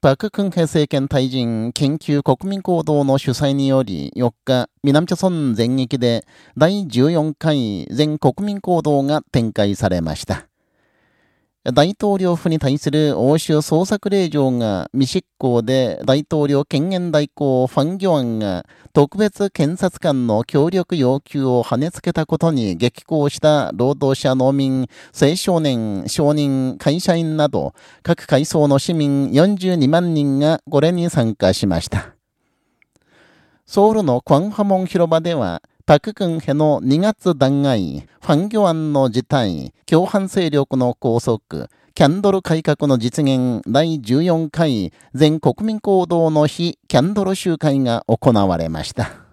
パク・クンヘ政権退陣研究国民行動の主催により4日、南朝村全域で第14回全国民行動が展開されました。大統領府に対する欧州捜索令状が未執行で大統領権限代行ファン・ギョアンが特別検察官の協力要求を跳ねつけたことに激高した労働者農民、青少年、商人、会社員など各階層の市民42万人がこれに参加しました。ソウルのクワンハモン広場ではパククンヘの2月弾劾、ファンギョアンの事態、共犯勢力の拘束、キャンドル改革の実現第14回全国民行動の日キャンドル集会が行われました。